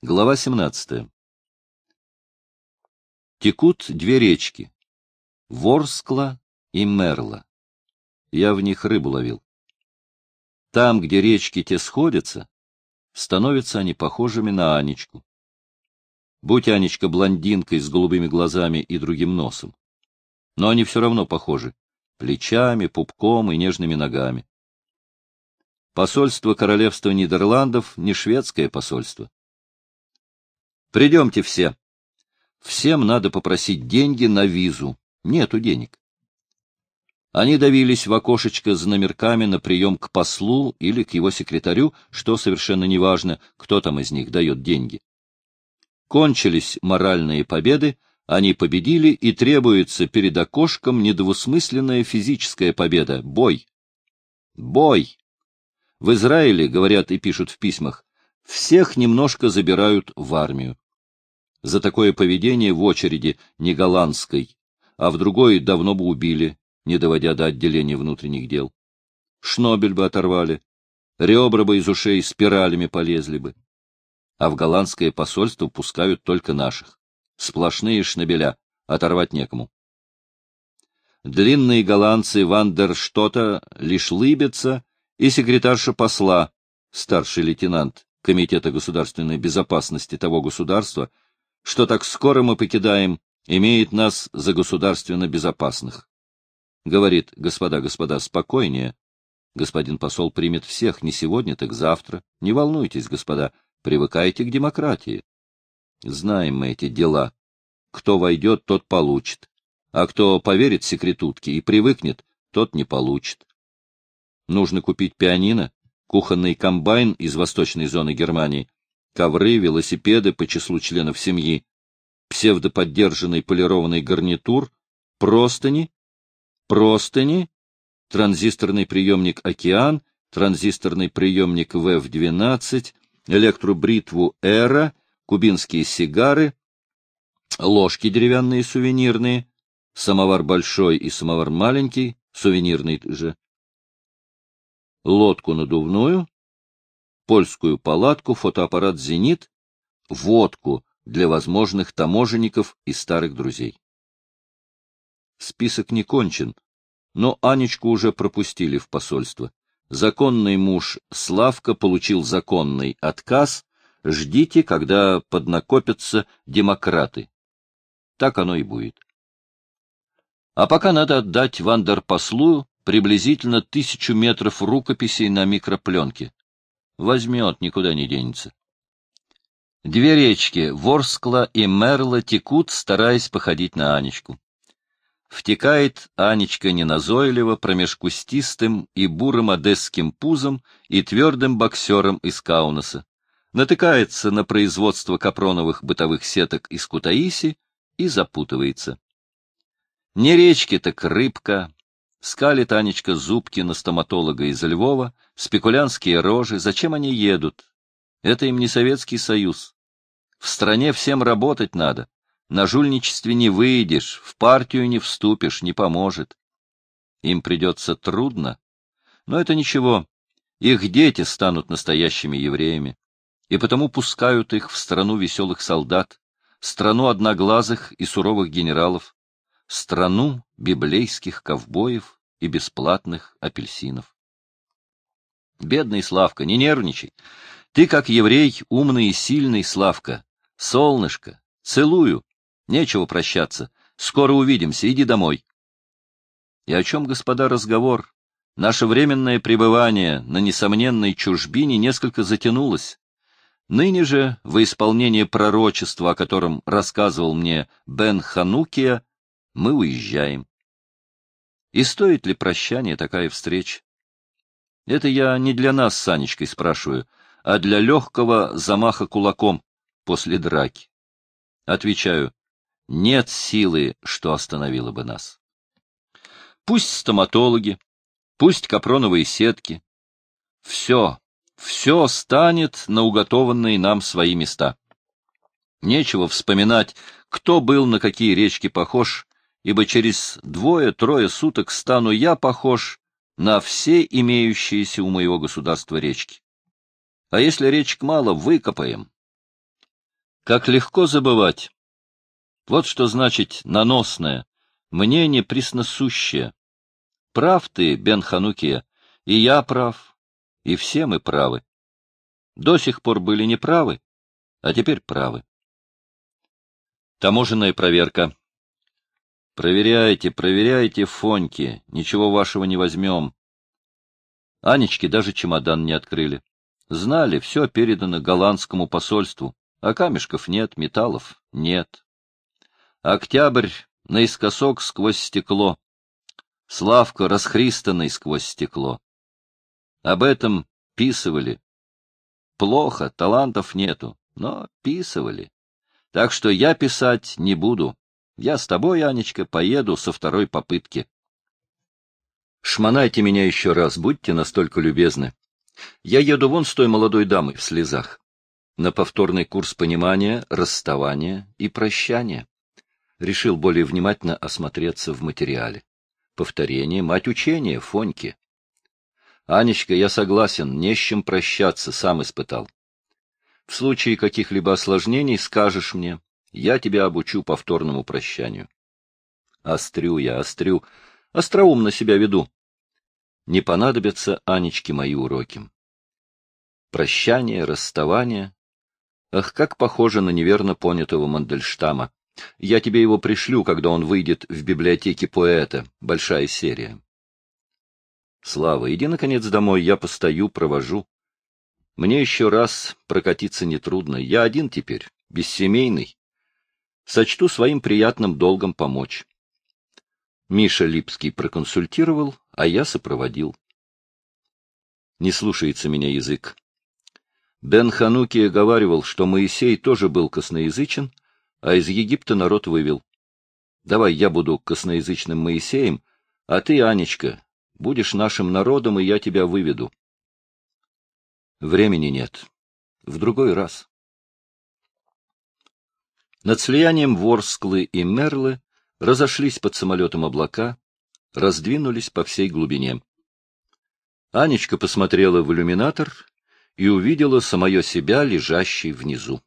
Глава 17. Текут две речки — Ворскла и Мерла. Я в них рыбу ловил. Там, где речки те сходятся, становятся они похожими на Анечку. Будь Анечка блондинкой с голубыми глазами и другим носом. Но они все равно похожи — плечами, пупком и нежными ногами. Посольство Королевства Нидерландов не шведское посольство. Придемте все. Всем надо попросить деньги на визу. Нету денег. Они давились в окошечко с номерками на прием к послу или к его секретарю, что совершенно неважно, кто там из них дает деньги. Кончились моральные победы, они победили, и требуется перед окошком недвусмысленная физическая победа — бой. Бой! В Израиле, говорят и пишут в письмах, всех немножко забирают в армию. За такое поведение в очереди не голландской, а в другой давно бы убили, не доводя до отделения внутренних дел. Шнобель бы оторвали, ребра бы из ушей спиралями полезли бы. А в голландское посольство пускают только наших. Сплошные шнобеля, оторвать некому. Длинные голландцы Вандерштота лишь лыбятся, и секретарша посла, старший лейтенант, Комитета государственной безопасности того государства, что так скоро мы покидаем, имеет нас за государственно безопасных. Говорит, господа, господа, спокойнее. Господин посол примет всех не сегодня, так завтра. Не волнуйтесь, господа, привыкайте к демократии. Знаем мы эти дела. Кто войдет, тот получит. А кто поверит секретутке и привыкнет, тот не получит. Нужно купить пианино, кухонный комбайн из восточной зоны Германии, ковры, велосипеды по числу членов семьи, псевдоподдержанный полированный гарнитур, простыни, простыни, транзисторный приемник «Океан», транзисторный приемник ВФ-12, электробритву «Эра», кубинские сигары, ложки деревянные сувенирные, самовар большой и самовар маленький, сувенирный же, лодку надувную, польскую палатку, фотоаппарат «Зенит», водку для возможных таможенников и старых друзей. Список не кончен, но Анечку уже пропустили в посольство. Законный муж Славка получил законный отказ. Ждите, когда поднакопятся демократы. Так оно и будет. А пока надо отдать Вандерпослу приблизительно тысячу метров рукописей на микропленке. Возьмет, никуда не денется. Две речки, Ворскла и Мерла, текут, стараясь походить на Анечку. Втекает Анечка неназойливо промеж кустистым и бурым одесским пузом и твердым боксером из Каунаса. Натыкается на производство капроновых бытовых сеток из Кутаиси и запутывается. Не речки, так рыбка, Скалит Анечка зубки на стоматолога из Львова, спекулянские рожи, зачем они едут? Это им не Советский Союз. В стране всем работать надо. На жульничестве не выйдешь, в партию не вступишь, не поможет. Им придется трудно, но это ничего. Их дети станут настоящими евреями, и потому пускают их в страну веселых солдат, страну одноглазых и суровых генералов, страну библейских ковбоев и бесплатных апельсинов. Бедный Славка, не нервничай. Ты, как еврей, умный и сильный, Славка. Солнышко, целую. Нечего прощаться. Скоро увидимся, иди домой. И о чем, господа, разговор? Наше временное пребывание на несомненной чужбине несколько затянулось. Ныне же, во исполнение пророчества, о котором рассказывал мне Бен Ханукия, мы уезжаем. И стоит ли прощание такая встреча? Это я не для нас с Санечкой спрашиваю, а для легкого замаха кулаком после драки. Отвечаю, нет силы, что остановило бы нас. Пусть стоматологи, пусть капроновые сетки. Все, все станет на уготованные нам свои места. Нечего вспоминать, кто был на какие речки похож, ибо через двое-трое суток стану я похож на все имеющиеся у моего государства речки. А если речек мало, выкопаем. Как легко забывать. Вот что значит наносное, мне не присносущее. Прав ты, Бен Ханукия, и я прав, и все мы правы. До сих пор были неправы, а теперь правы. Таможенная проверка. Проверяйте, проверяйте, Фоньки, ничего вашего не возьмем. Анечки даже чемодан не открыли. Знали, все передано голландскому посольству, а камешков нет, металлов нет. Октябрь наискосок сквозь стекло. Славка расхристанный сквозь стекло. Об этом писывали. Плохо, талантов нету, но писывали. Так что я писать не буду. Я с тобой, Анечка, поеду со второй попытки. Шмонайте меня еще раз, будьте настолько любезны. Я еду вон с той молодой дамой в слезах. На повторный курс понимания, расставания и прощания. Решил более внимательно осмотреться в материале. Повторение, мать учения, Фоньки. Анечка, я согласен, не с чем прощаться, сам испытал. В случае каких-либо осложнений скажешь мне, я тебя обучу повторному прощанию. Острю я, острю, остроумно себя веду. Не понадобятся, Анечке, мои уроки. Прощание, расставание. Ах, как похоже на неверно понятого Мандельштама. Я тебе его пришлю, когда он выйдет в библиотеке поэта. Большая серия. Слава, иди, наконец, домой, я постою, провожу. Мне еще раз прокатиться нетрудно. Я один теперь, бессемейный. Сочту своим приятным долгом помочь. Миша Липский проконсультировал, а я сопроводил. Не слушается меня язык. Бен Хануки говаривал, что Моисей тоже был косноязычен, а из Египта народ вывел. Давай я буду косноязычным Моисеем, а ты, Анечка, будешь нашим народом, и я тебя выведу. Времени нет. В другой раз. Над слиянием Ворсклы и Мерлы разошлись под самолетом облака, раздвинулись по всей глубине. Анечка посмотрела в иллюминатор и увидела самое себя, лежащей внизу.